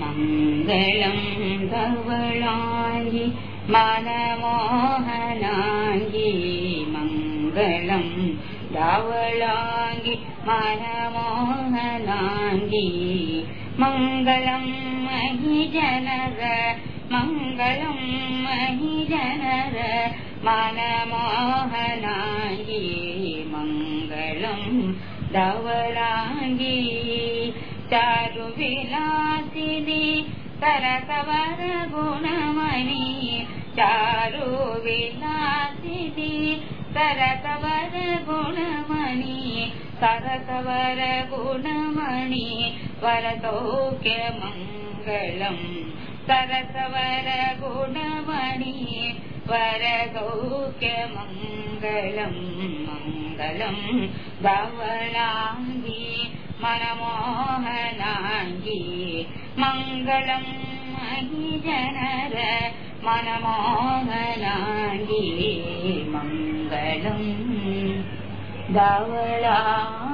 मङ्गलम् धवलाङ्गि मनमोहनाङ्गी मङ्गलम् धवलाङ्गि मनमोहनाङ्गी मङ्गलम् महि जनर मङ्गलम् महि जनर मनमोहनाङ्गी मङ्गलम् धवलाङ्गी चारु विलासिनि सरसवर गुणमणि चारु विलासिनि सरसवर गुणमणि सरसवर गुणमणि सरसवर वरसौख्यमङ्गलम् मङ्गलम् धवलाङ्गी मनमोहनाङ्गी मङ्गलम् महि जनर मनमोहनाङ्गी। मङ्गलम् धवलाङ्गी